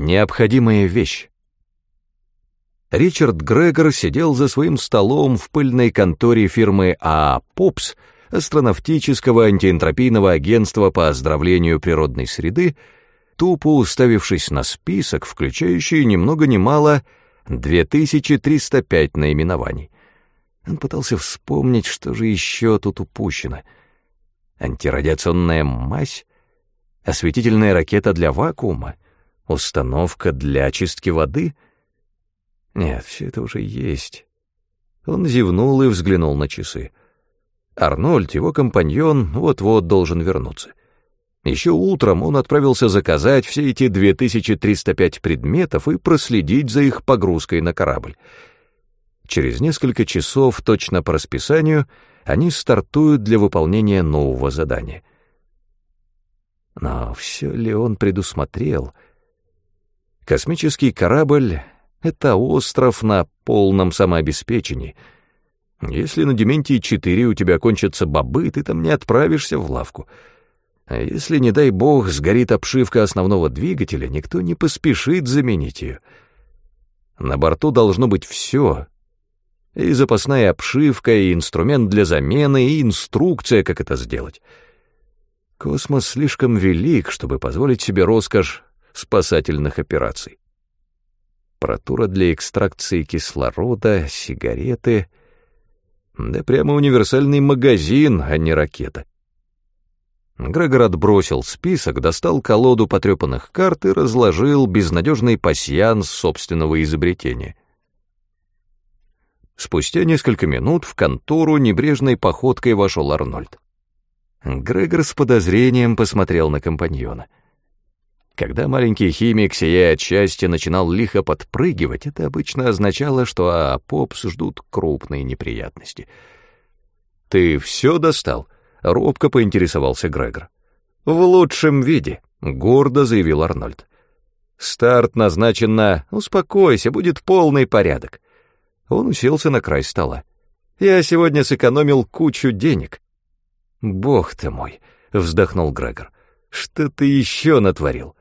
Необходимая вещь. Ричард Грегор сидел за своим столом в пыльной конторе фирмы АА «Попс», астронавтического антиэнтропийного агентства по оздоровлению природной среды, тупо уставившись на список, включающий ни много ни мало 2305 наименований. Он пытался вспомнить, что же еще тут упущено. Антирадиационная мазь? Осветительная ракета для вакуума? Установка для очистки воды? Нет, все это уже есть. Он зевнул и взглянул на часы. Арнольд, его компаньон, вот-вот должен вернуться. Еще утром он отправился заказать все эти 2305 предметов и проследить за их погрузкой на корабль. Через несколько часов, точно по расписанию, они стартуют для выполнения нового задания. Но все ли он предусмотрел? Космический корабль — это остров на полном самообеспечении — если на Дементии-4 у тебя кончатся бобы, ты там не отправишься в лавку. А если, не дай бог, сгорит обшивка основного двигателя, никто не поспешит заменить ее. На борту должно быть все. И запасная обшивка, и инструмент для замены, и инструкция, как это сделать. Космос слишком велик, чтобы позволить себе роскошь спасательных операций. Аппаратура для экстракции кислорода, сигареты — да прямо универсальный магазин, а не ракета. Грегор отбросил список, достал колоду потрепанных карт и разложил безнадежный пасьянс собственного изобретения. Спустя несколько минут в контору небрежной походкой вошел Арнольд. Грегор с подозрением посмотрел на компаньона — когда маленький химик, сияя от счастья, начинал лихо подпрыгивать, это обычно означало, что а попс ждут крупные неприятности. «Ты все достал?» — робко поинтересовался Грегор. «В лучшем виде», — гордо заявил Арнольд. «Старт назначен на... Успокойся, будет полный порядок». Он уселся на край стола. «Я сегодня сэкономил кучу денег». «Бог ты мой!» — вздохнул Грегор. «Что ты еще натворил?»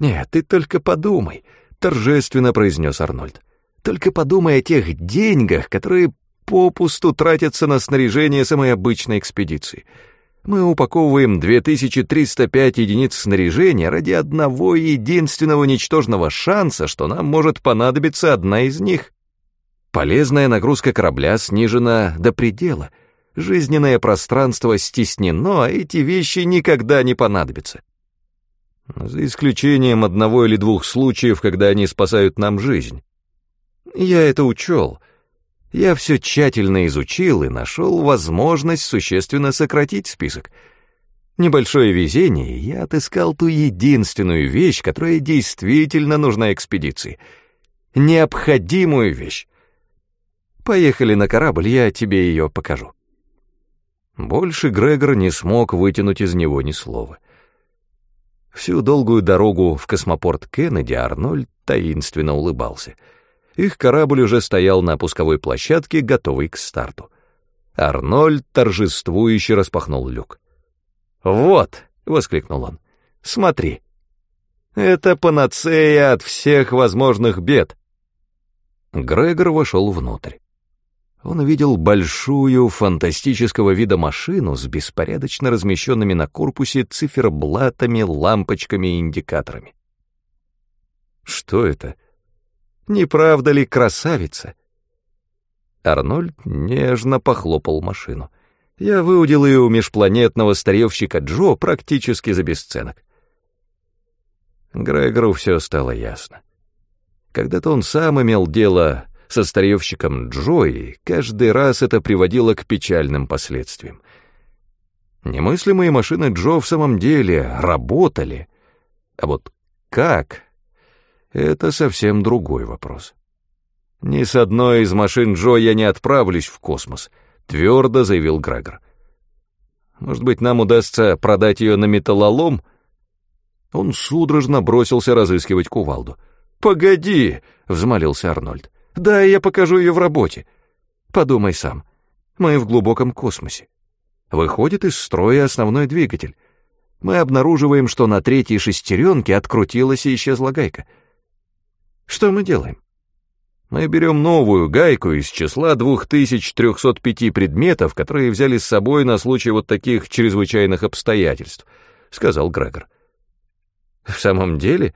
«Нет, ты только подумай», — торжественно произнес Арнольд. «Только подумай о тех деньгах, которые попусту тратятся на снаряжение самой обычной экспедиции. Мы упаковываем 2305 единиц снаряжения ради одного единственного ничтожного шанса, что нам может понадобиться одна из них. Полезная нагрузка корабля снижена до предела, жизненное пространство стеснено, а эти вещи никогда не понадобятся. За исключением одного или двух случаев, когда они спасают нам жизнь. Я это учел. Я все тщательно изучил и нашел возможность существенно сократить список. Небольшое везение, я отыскал ту единственную вещь, которая действительно нужна экспедиции. Необходимую вещь. Поехали на корабль, я тебе ее покажу. Больше Грегор не смог вытянуть из него ни слова. Всю долгую дорогу в космопорт Кеннеди Арнольд таинственно улыбался. Их корабль уже стоял на пусковой площадке, готовый к старту. Арнольд торжествующе распахнул люк. «Вот!» — воскликнул он. «Смотри! Это панацея от всех возможных бед!» Грегор вошел внутрь он увидел большую фантастического вида машину с беспорядочно размещенными на корпусе циферблатами, лампочками и индикаторами. Что это? Не правда ли красавица? Арнольд нежно похлопал машину. Я выудил ее у межпланетного старьевщика Джо практически за бесценок. Грегору все стало ясно. Когда-то он сам имел дело со старьевщиком Джои, каждый раз это приводило к печальным последствиям. Немыслимые машины Джо в самом деле работали, а вот как — это совсем другой вопрос. «Ни с одной из машин Джо я не отправлюсь в космос», — твердо заявил Грегор. «Может быть, нам удастся продать ее на металлолом?» Он судорожно бросился разыскивать кувалду. «Погоди!» — взмолился Арнольд. Да, я покажу ее в работе. Подумай сам. Мы в глубоком космосе. Выходит из строя основной двигатель. мы обнаруживаем, что на третьей шестеренке открутилась и исчезла гайка. Что мы делаем? Мы берем новую гайку из числа 2305 предметов, которые взяли с собой на случай вот таких чрезвычайных обстоятельств, — сказал Грегор. В самом деле?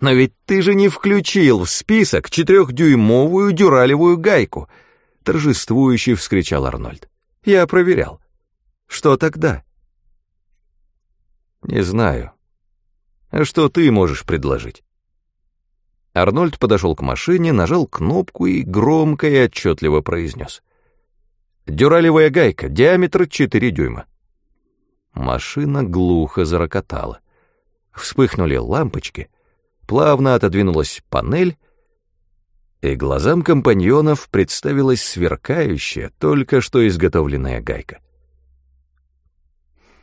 Но ведь ты же не включил в список четырехдюймовую дюралевую гайку, — торжествующе вскричал Арнольд. Я проверял. Что тогда? Не знаю. А что ты можешь предложить? Арнольд подошел к машине, нажал кнопку и громко и отчетливо произнес. «Дюралевая гайка, диаметр 4 дюйма». Машина глухо зарокотала. Вспыхнули лампочки, плавно отодвинулась панель, и глазам компаньонов представилась сверкающая, только что изготовленная гайка.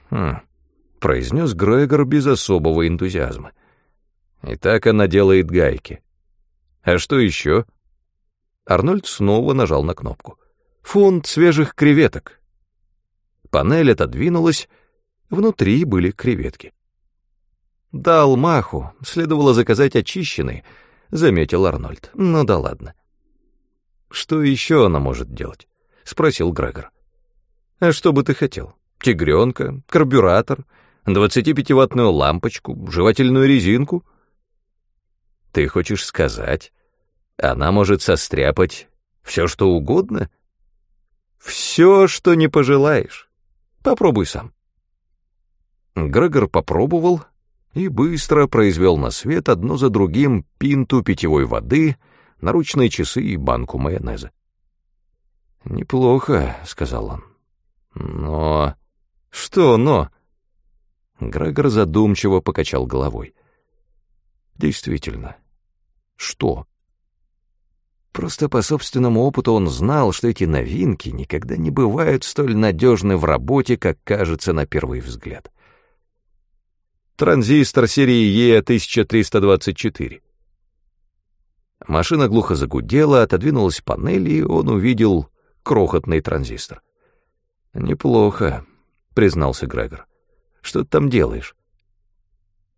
«Хм», — произнес Грегор без особого энтузиазма. «И так она делает гайки. А что еще?» Арнольд снова нажал на кнопку. «Фунт свежих креветок». Панель отодвинулась, внутри были креветки. «Дал маху, следовало заказать очищенный», — заметил Арнольд. «Ну да ладно». «Что еще она может делать?» — спросил Грегор. «А что бы ты хотел? Тигренка, карбюратор, 25-ваттную лампочку, жевательную резинку?» Ты хочешь сказать, она может состряпать все, что угодно? Все, что не пожелаешь. Попробуй сам. Грегор попробовал и быстро произвел на свет одно за другим пинту питьевой воды, наручные часы и банку майонеза. «Неплохо», — сказал он. «Но...» «Что «но»?» Грегор задумчиво покачал головой. «Действительно, что? Просто по собственному опыту он знал, что эти новинки никогда не бывают столь надежны в работе, как кажется на первый взгляд. Транзистор серии E1324. Машина глухо загудела, отодвинулась панель, и он увидел крохотный транзистор. «Неплохо», — признался Грегор. «Что ты там делаешь?»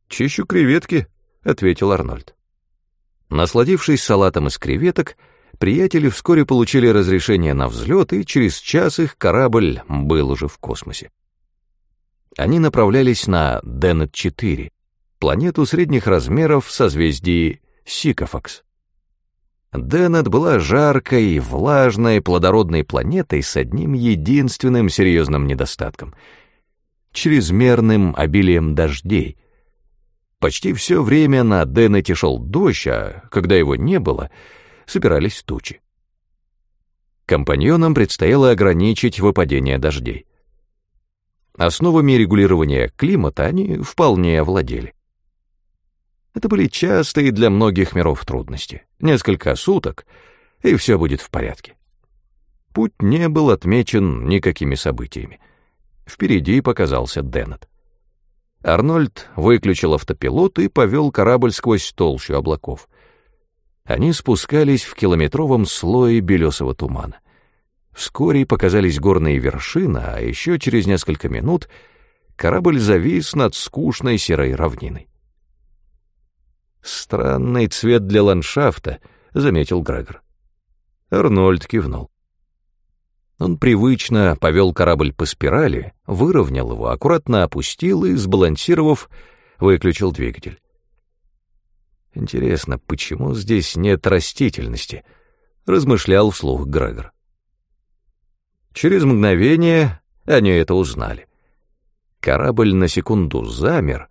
«Чищу креветки», — ответил Арнольд. Насладившись салатом из креветок, приятели вскоре получили разрешение на взлет, и через час их корабль был уже в космосе. Они направлялись на Денет-4, планету средних размеров в созвездии Сикофакс. Денет была жаркой, влажной, плодородной планетой с одним единственным серьезным недостатком — чрезмерным обилием дождей — Почти все время на Деннете шел дождь, а когда его не было, собирались тучи. Компаньонам предстояло ограничить выпадение дождей. Основами регулирования климата они вполне овладели. Это были частые для многих миров трудности. Несколько суток, и все будет в порядке. Путь не был отмечен никакими событиями. Впереди показался Деннет. Арнольд выключил автопилот и повел корабль сквозь толщу облаков. Они спускались в километровом слое белесого тумана. Вскоре показались горные вершины, а еще через несколько минут корабль завис над скучной серой равниной. «Странный цвет для ландшафта», — заметил Грегор. Арнольд кивнул. Он привычно повел корабль по спирали, выровнял его, аккуратно опустил и, сбалансировав, выключил двигатель. «Интересно, почему здесь нет растительности?» — размышлял вслух Грегор. Через мгновение они это узнали. Корабль на секунду замер,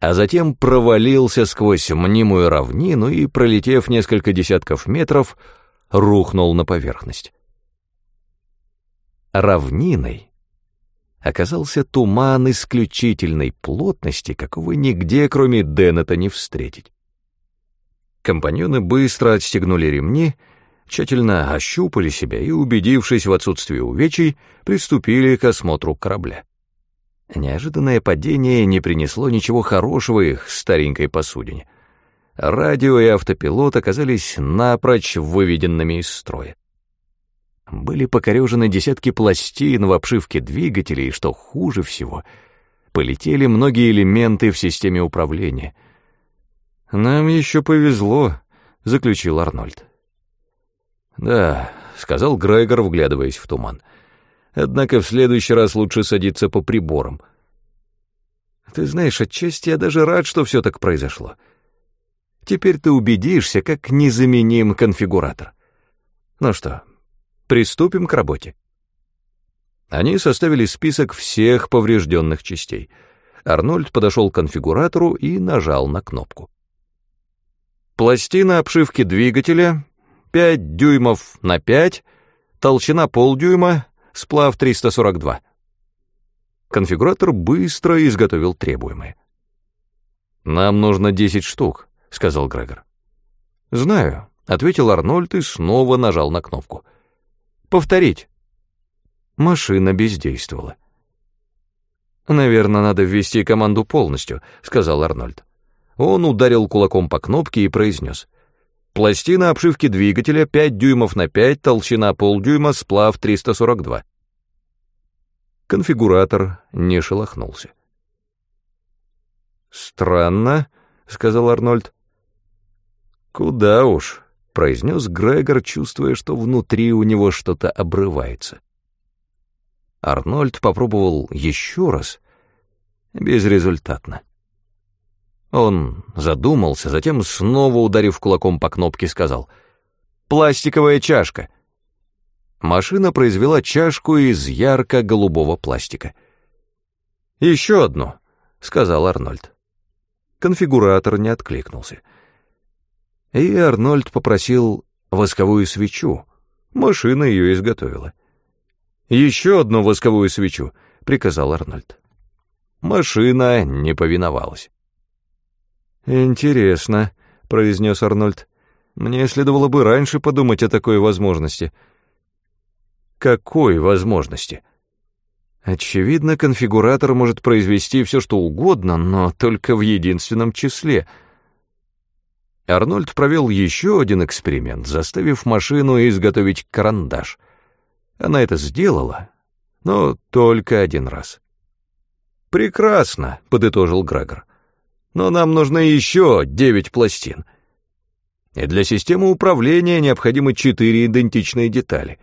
а затем провалился сквозь мнимую равнину и, пролетев несколько десятков метров, рухнул на поверхность равниной оказался туман исключительной плотности, какого нигде, кроме Деннета, не встретить. Компаньоны быстро отстегнули ремни, тщательно ощупали себя и, убедившись в отсутствии увечий, приступили к осмотру корабля. Неожиданное падение не принесло ничего хорошего их старенькой посудине. Радио и автопилот оказались напрочь выведенными из строя. Были покорежены десятки пластин в обшивке двигателей, и, что хуже всего, полетели многие элементы в системе управления. «Нам еще повезло», — заключил Арнольд. «Да», — сказал Грегор, вглядываясь в туман. «Однако в следующий раз лучше садиться по приборам». «Ты знаешь, отчасти я даже рад, что все так произошло. Теперь ты убедишься, как незаменим конфигуратор. Ну что, приступим к работе». Они составили список всех поврежденных частей. Арнольд подошел к конфигуратору и нажал на кнопку. Пластина обшивки двигателя 5 дюймов на 5, толщина полдюйма, сплав 342. Конфигуратор быстро изготовил требуемое. «Нам нужно 10 штук», — сказал Грегор. «Знаю», — ответил Арнольд и снова нажал на кнопку. «Повторить». Машина бездействовала. «Наверное, надо ввести команду полностью», — сказал Арнольд. Он ударил кулаком по кнопке и произнес. «Пластина обшивки двигателя 5 дюймов на 5, толщина полдюйма, сплав 342». Конфигуратор не шелохнулся. «Странно», — сказал Арнольд. «Куда уж», — произнес Грегор, чувствуя, что внутри у него что-то обрывается. Арнольд попробовал еще раз, безрезультатно. Он задумался, затем, снова ударив кулаком по кнопке, сказал «Пластиковая чашка». Машина произвела чашку из ярко-голубого пластика. «Еще одну», — сказал Арнольд. Конфигуратор не откликнулся. И Арнольд попросил восковую свечу. Машина ее изготовила. «Еще одну восковую свечу», — приказал Арнольд. Машина не повиновалась. «Интересно», — произнес Арнольд. «Мне следовало бы раньше подумать о такой возможности». «Какой возможности?» Очевидно, конфигуратор может произвести все, что угодно, но только в единственном числе. Арнольд провел еще один эксперимент, заставив машину изготовить карандаш. Она это сделала, но только один раз. «Прекрасно», — подытожил Грегор. «Но нам нужно еще девять пластин. И для системы управления необходимы четыре идентичные детали.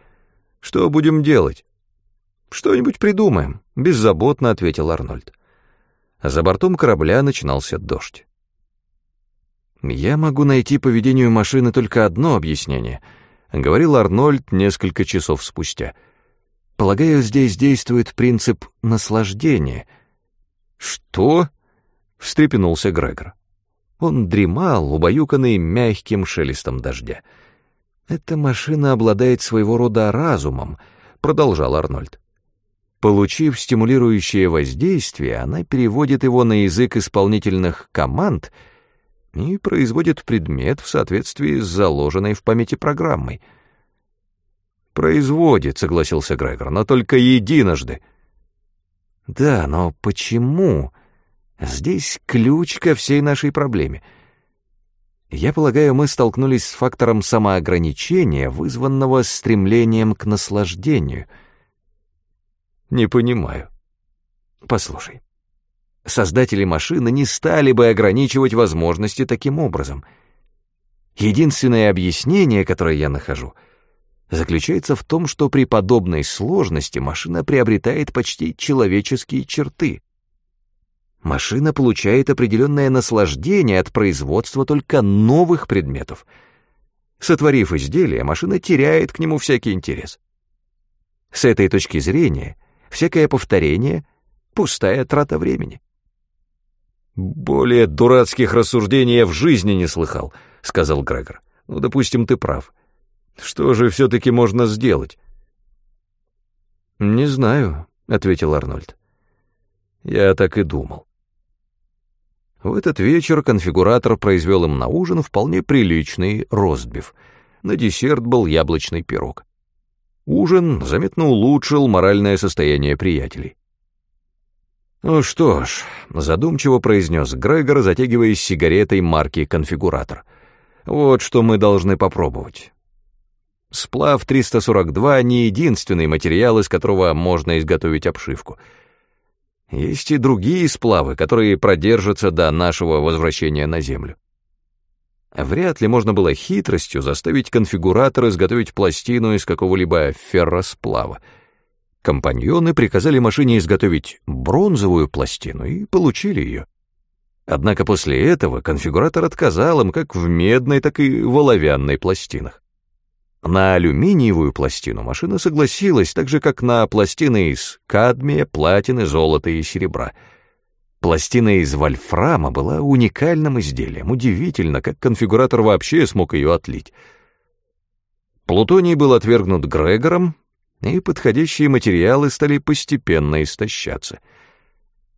Что будем делать?» «Что-нибудь придумаем», — беззаботно ответил Арнольд. За бортом корабля начинался дождь. «Я могу найти поведению машины только одно объяснение», — говорил Арнольд несколько часов спустя. «Полагаю, здесь действует принцип наслаждения — «Что?» — встрепенулся Грегор. Он дремал, убаюканный мягким шелестом дождя. «Эта машина обладает своего рода разумом», — продолжал Арнольд. Получив стимулирующее воздействие, она переводит его на язык исполнительных команд и производит предмет в соответствии с заложенной в памяти программой. «Производит», — согласился Грегор, — «но только единожды». Да, но почему? Здесь ключ ко всей нашей проблеме. Я полагаю, мы столкнулись с фактором самоограничения, вызванного стремлением к наслаждению. Не понимаю. Послушай. Создатели машины не стали бы ограничивать возможности таким образом. Единственное объяснение, которое я нахожу — заключается в том, что при подобной сложности машина приобретает почти человеческие черты. Машина получает определенное наслаждение от производства только новых предметов. Сотворив изделие, машина теряет к нему всякий интерес. С этой точки зрения, всякое повторение — пустая трата времени. «Более дурацких рассуждений я в жизни не слыхал», — сказал Грегор. «Ну, допустим, ты прав. Что же все-таки можно сделать? «Не знаю», — ответил Арнольд. «Я так и думал». В этот вечер конфигуратор произвел им на ужин вполне приличный ростбиф. На десерт был яблочный пирог. Ужин заметно улучшил моральное состояние приятелей. «Ну что ж», — задумчиво произнес Грегор, затягиваясь сигаретой марки «Конфигуратор». «Вот что мы должны попробовать. Сплав 342 не единственный материал, из которого можно изготовить обшивку. Есть и другие сплавы, которые продержатся до нашего возвращения на Землю. Вряд ли можно было хитростью заставить конфигуратор изготовить пластину из какого-либо ферросплава. Компаньоны приказали машине изготовить бронзовую пластину и получили ее. Однако после этого конфигуратор отказал им как в медной, так и в оловянной пластинах. На алюминиевую пластину машина согласилась, так же, как на пластины из кадмия, платины, золота и серебра. Пластина из вольфрама была уникальным изделием. Удивительно, как конфигуратор вообще смог ее отлить. Плутоний был отвергнут Грегором, и подходящие материалы стали постепенно истощаться.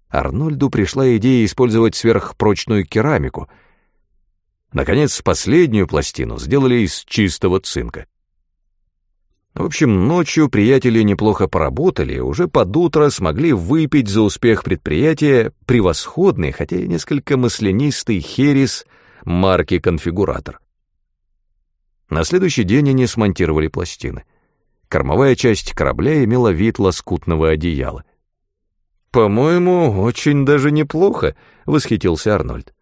Арнольду пришла идея использовать сверхпрочную керамику. Наконец, последнюю пластину сделали из чистого цинка. В общем, ночью приятели неплохо поработали, уже под утро смогли выпить за успех предприятия превосходный, хотя и несколько маслянистый херес марки «Конфигуратор». На следующий день они смонтировали пластины. Кормовая часть корабля имела вид лоскутного одеяла. «По-моему, очень даже неплохо», — восхитился Арнольд.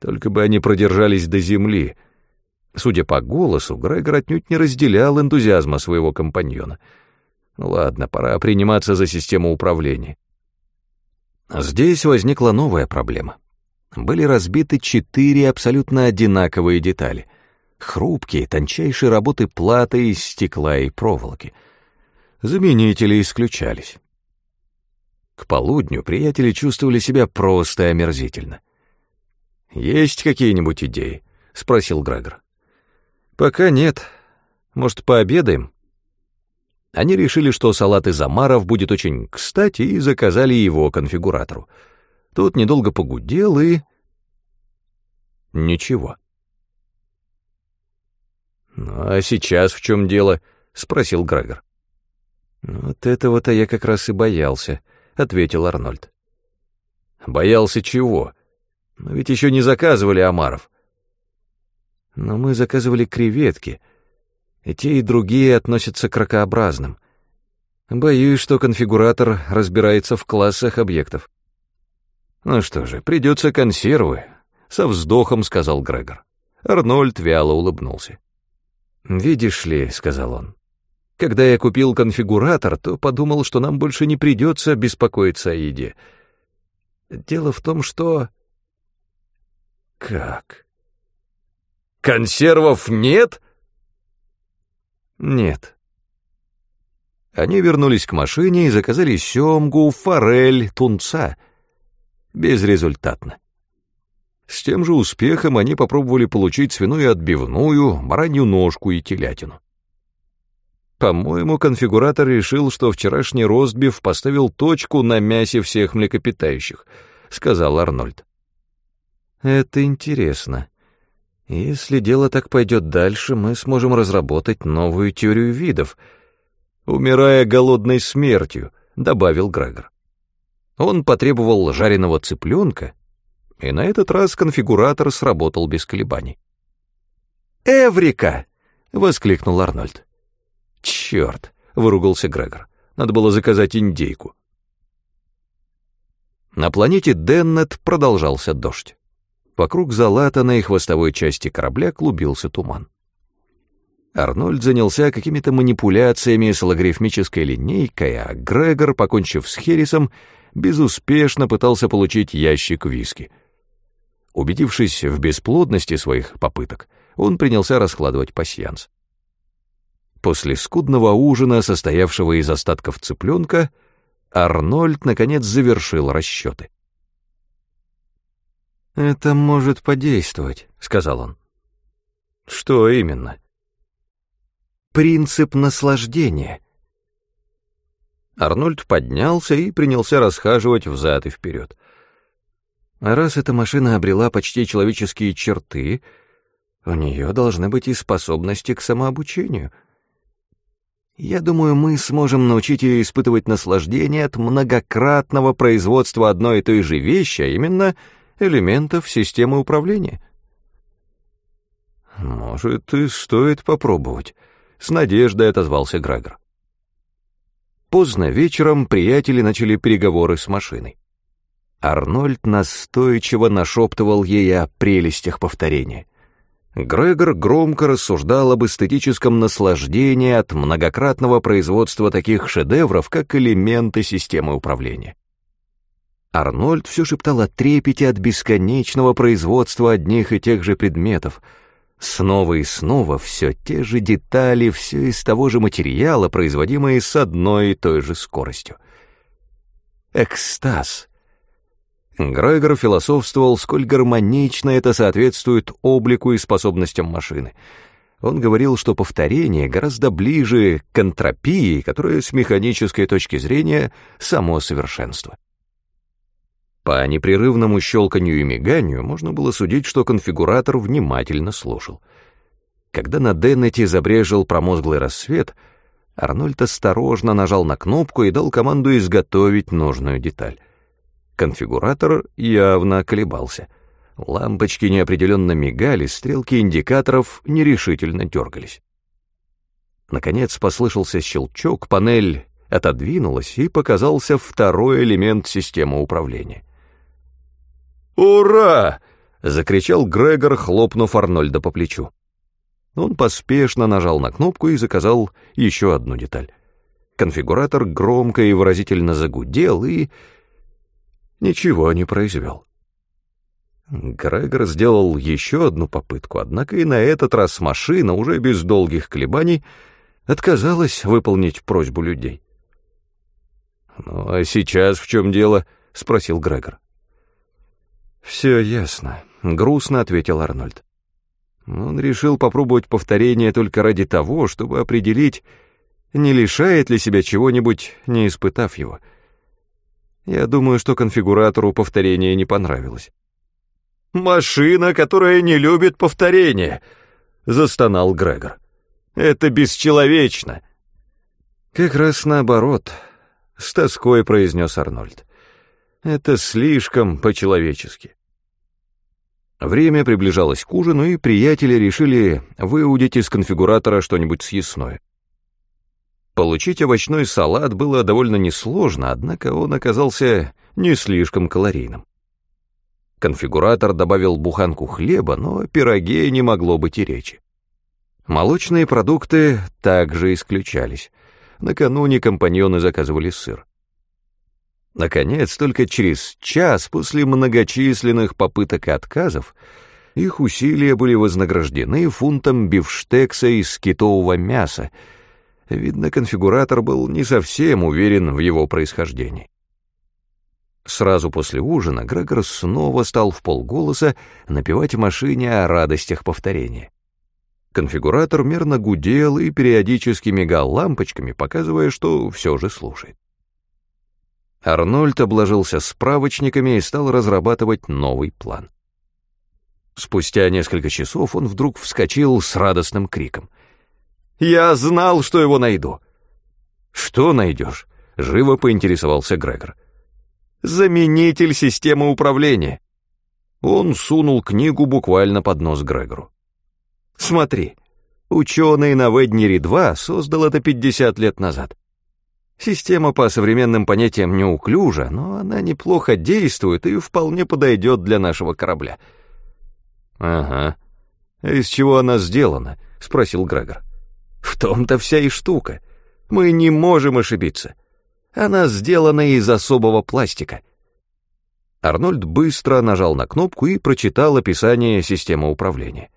«Только бы они продержались до земли», — Судя по голосу, Грегор отнюдь не разделял энтузиазма своего компаньона. Ну ладно, пора приниматься за систему управления. Здесь возникла новая проблема. Были разбиты четыре абсолютно одинаковые детали. Хрупкие, тончайшие работы платы из стекла и проволоки. Заменители исключались. К полудню приятели чувствовали себя просто омерзительно. «Есть какие-нибудь идеи?» — спросил Грегор. «Пока нет. Может, пообедаем?» Они решили, что салат из омаров будет очень кстати, и заказали его конфигуратору. Тот недолго погудел и... Ничего. «Ну, а сейчас в чем дело?» — спросил Грегор. «Вот этого-то я как раз и боялся», — ответил Арнольд. «Боялся чего? Но ведь еще не заказывали омаров но мы заказывали креветки, и те, и другие относятся к ракообразным. Боюсь, что конфигуратор разбирается в классах объектов. Ну что же, придется консервы, со вздохом сказал Грегор. Арнольд вяло улыбнулся. «Видишь ли», — сказал он, — «когда я купил конфигуратор, то подумал, что нам больше не придется беспокоиться о еде. Дело в том, что...» «Как?» Консервов нет? Нет. Они вернулись к машине и заказали семгу, форель, тунца. Безрезультатно. С тем же успехом они попробовали получить свиную отбивную, баранью ножку и телятину. По-моему, конфигуратор решил, что вчерашний ростбиф поставил точку на мясе всех млекопитающих, сказал Арнольд. Это интересно. Если дело так пойдет дальше, мы сможем разработать новую теорию видов, умирая голодной смертью, добавил Грегор. Он потребовал жареного цыпленка, и на этот раз конфигуратор сработал без колебаний. «Эврика!» — воскликнул Арнольд. «Черт!» — выругался Грегор. «Надо было заказать индейку». На планете Деннет продолжался дождь. Вокруг залатанной хвостовой части корабля клубился туман. Арнольд занялся какими-то манипуляциями с логарифмической линейкой, а Грегор, покончив с Херрисом, безуспешно пытался получить ящик виски. Убедившись в бесплодности своих попыток, он принялся раскладывать пасьянс. После скудного ужина, состоявшего из остатков цыпленка, Арнольд, наконец, завершил расчеты. «Это может подействовать», — сказал он. «Что именно?» «Принцип наслаждения». Арнольд поднялся и принялся расхаживать взад и вперед. А раз эта машина обрела почти человеческие черты, у нее должны быть и способности к самообучению. Я думаю, мы сможем научить ее испытывать наслаждение от многократного производства одной и той же вещи, а именно — элементов системы управления. «Может, и стоит попробовать», — с надеждой отозвался Грегор. Поздно вечером приятели начали переговоры с машиной. Арнольд настойчиво нашептывал ей о прелестях повторения. Грегор громко рассуждал об эстетическом наслаждении от многократного производства таких шедевров, как элементы системы управления. Арнольд все шептал о трепете от бесконечного производства одних и тех же предметов. Снова и снова все те же детали, все из того же материала, производимые с одной и той же скоростью. Экстаз — Грегор философствовал, сколь гармонично это соответствует облику и способностям машины. Он говорил, что повторение гораздо ближе к энтропии, которая с механической точки зрения само совершенство. По непрерывному щелканью и миганию можно было судить, что конфигуратор внимательно слушал. Когда на Деннете забрежил промозглый рассвет, Арнольд осторожно нажал на кнопку и дал команду изготовить нужную деталь. Конфигуратор явно колебался. Лампочки неопределенно мигали, стрелки индикаторов нерешительно дергались. Наконец послышался щелчок, панель отодвинулась, и показался второй элемент системы управления. «Ура!» — закричал Грегор, хлопнув Арнольда по плечу. Он поспешно нажал на кнопку и заказал еще одну деталь. Конфигуратор громко и выразительно загудел, и ничего не произвел. Грегор сделал еще одну попытку, однако и на этот раз машина, уже без долгих колебаний, отказалась выполнить просьбу людей. «Ну а сейчас в чем дело?» — спросил Грегор. «Все ясно», — грустно ответил Арнольд. Он решил попробовать повторение только ради того, чтобы определить, не лишает ли себя чего-нибудь, не испытав его — я думаю, что конфигуратору повторение не понравилось. «Машина, которая не любит повторение!» — застонал Грегор. «Это бесчеловечно!» «Как раз наоборот», — с тоской произнес Арнольд. «Это слишком по-человечески». Время приближалось к ужину, и приятели решили выудить из конфигуратора что-нибудь съестное. Получить овощной салат было довольно несложно, однако он оказался не слишком калорийным. Конфигуратор добавил буханку хлеба, но пироге не могло быть и речи. Молочные продукты также исключались. Накануне компаньоны заказывали сыр. Наконец, только через час после многочисленных попыток и отказов, их усилия были вознаграждены фунтом бифштекса из китового мяса, Видно, конфигуратор был не совсем уверен в его происхождении. Сразу после ужина Грегор снова стал в полголоса напевать машине о радостях повторения. Конфигуратор мерно гудел и периодически мигал лампочками, показывая, что все же слушает. Арнольд обложился справочниками и стал разрабатывать новый план. Спустя несколько часов он вдруг вскочил с радостным криком — я знал, что его найду. Что найдешь? Живо поинтересовался Грегор. Заменитель системы управления. Он сунул книгу буквально под нос Грегору. Смотри, ученый на Веднере-2 создал это 50 лет назад. Система по современным понятиям неуклюжа, но она неплохо действует и вполне подойдет для нашего корабля. «Ага. Из чего она сделана?» — спросил Грегор. В том-то вся и штука. Мы не можем ошибиться. Она сделана из особого пластика. Арнольд быстро нажал на кнопку и прочитал описание системы управления.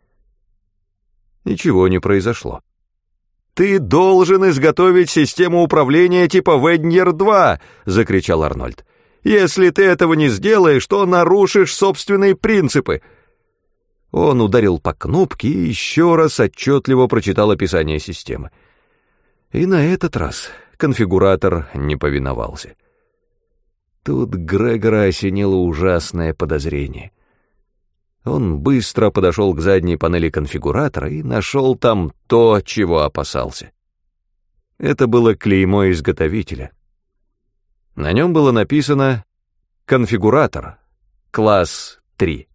Ничего не произошло. «Ты должен изготовить систему управления типа Веднер-2!» — закричал Арнольд. «Если ты этого не сделаешь, то нарушишь собственные принципы. Он ударил по кнопке и еще раз отчетливо прочитал описание системы. И на этот раз конфигуратор не повиновался. Тут Грегора осенило ужасное подозрение. Он быстро подошел к задней панели конфигуратора и нашел там то, чего опасался. Это было клеймо изготовителя. На нем было написано «Конфигуратор, класс 3».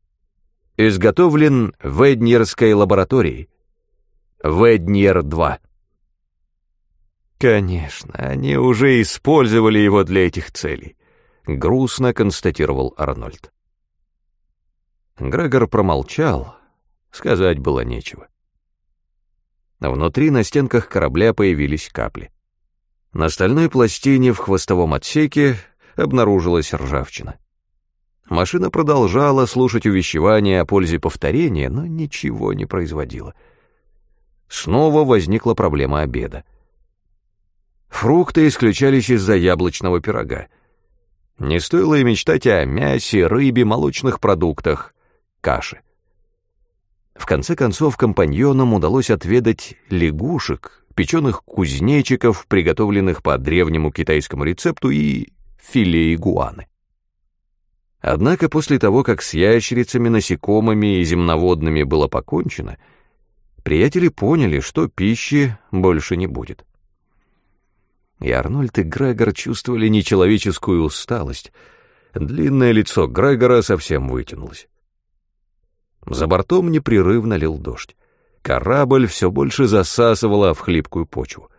Изготовлен в Эднерской лаборатории. Веднер-2. Конечно, они уже использовали его для этих целей, грустно констатировал Арнольд. Грегор промолчал, сказать было нечего. Внутри на стенках корабля появились капли. На стальной пластине в хвостовом отсеке обнаружилась ржавчина. Машина продолжала слушать увещевания о пользе повторения, но ничего не производила. Снова возникла проблема обеда. Фрукты исключались из-за яблочного пирога. Не стоило и мечтать о мясе, рыбе, молочных продуктах, каше. В конце концов, компаньонам удалось отведать лягушек, печеных кузнечиков, приготовленных по древнему китайскому рецепту, и филе игуаны. Однако после того, как с ящерицами, насекомыми и земноводными было покончено, приятели поняли, что пищи больше не будет. И Арнольд и Грегор чувствовали нечеловеческую усталость. Длинное лицо Грегора совсем вытянулось. За бортом непрерывно лил дождь. Корабль все больше засасывала в хлипкую почву.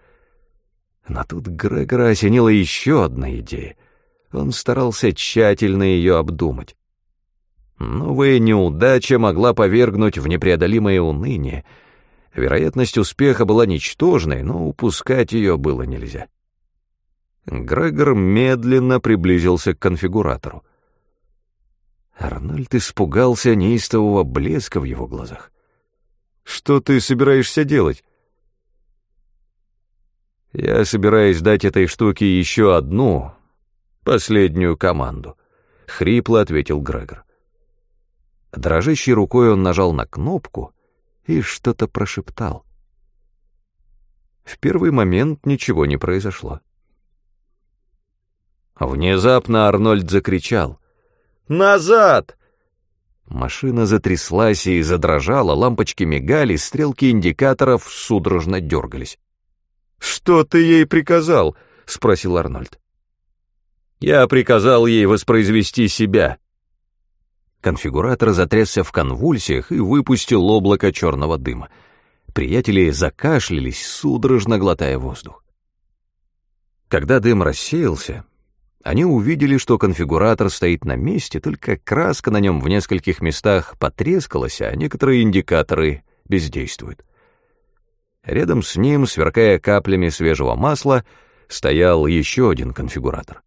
Но тут Грегора осенила еще одна идея. Он старался тщательно ее обдумать. Новая неудача могла повергнуть в непреодолимое уныние. Вероятность успеха была ничтожной, но упускать ее было нельзя. Грегор медленно приблизился к конфигуратору. Арнольд испугался неистового блеска в его глазах. «Что ты собираешься делать?» «Я собираюсь дать этой штуке еще одну, последнюю команду», — хрипло ответил Грегор. Дрожащей рукой он нажал на кнопку и что-то прошептал. В первый момент ничего не произошло. Внезапно Арнольд закричал. «Назад!» Машина затряслась и задрожала, лампочки мигали, стрелки индикаторов судорожно дергались. «Что ты ей приказал?» — спросил Арнольд. «Я приказал ей воспроизвести себя». Конфигуратор затрясся в конвульсиях и выпустил облако черного дыма. Приятели закашлялись, судорожно глотая воздух. Когда дым рассеялся, они увидели, что конфигуратор стоит на месте, только краска на нем в нескольких местах потрескалась, а некоторые индикаторы бездействуют. Рядом с ним, сверкая каплями свежего масла, стоял еще один конфигуратор.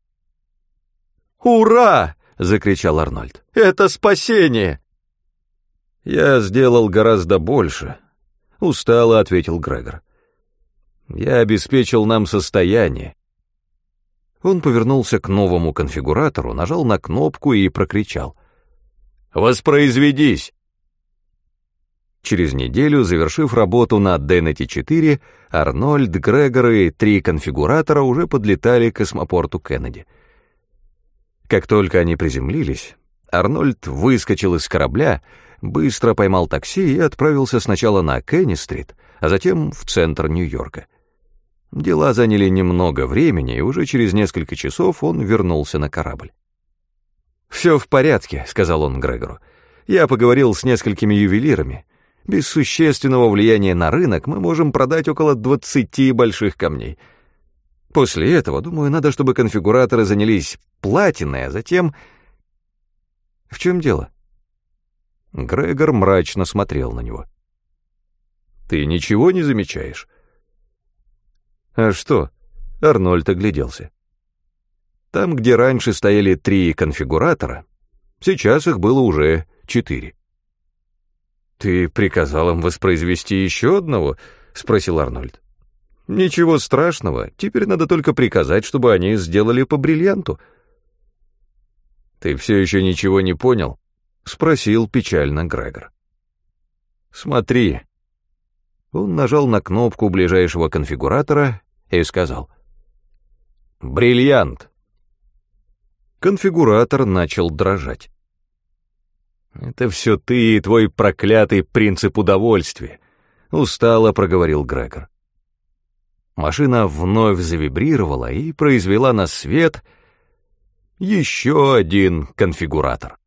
«Ура!» — закричал Арнольд. «Это спасение!» «Я сделал гораздо больше», — устало ответил Грегор. «Я обеспечил нам состояние, он повернулся к новому конфигуратору, нажал на кнопку и прокричал. «Воспроизведись!» Через неделю, завершив работу на Деннете-4, Арнольд, Грегор и три конфигуратора уже подлетали к космопорту Кеннеди. Как только они приземлились, Арнольд выскочил из корабля, быстро поймал такси и отправился сначала на Кенни-стрит, а затем в центр Нью-Йорка. Дела заняли немного времени, и уже через несколько часов он вернулся на корабль. «Все в порядке», — сказал он Грегору. «Я поговорил с несколькими ювелирами. Без существенного влияния на рынок мы можем продать около двадцати больших камней. После этого, думаю, надо, чтобы конфигураторы занялись платиной, а затем...» «В чем дело?» Грегор мрачно смотрел на него. «Ты ничего не замечаешь?» А что? Арнольд огляделся. Там, где раньше стояли три конфигуратора, сейчас их было уже четыре. «Ты приказал им воспроизвести еще одного?» — спросил Арнольд. «Ничего страшного, теперь надо только приказать, чтобы они сделали по бриллианту». «Ты все еще ничего не понял?» — спросил печально Грегор. «Смотри». Он нажал на кнопку ближайшего конфигуратора, и сказал «Бриллиант». Конфигуратор начал дрожать. «Это все ты и твой проклятый принцип удовольствия», — устало проговорил Грегор. Машина вновь завибрировала и произвела на свет еще один конфигуратор.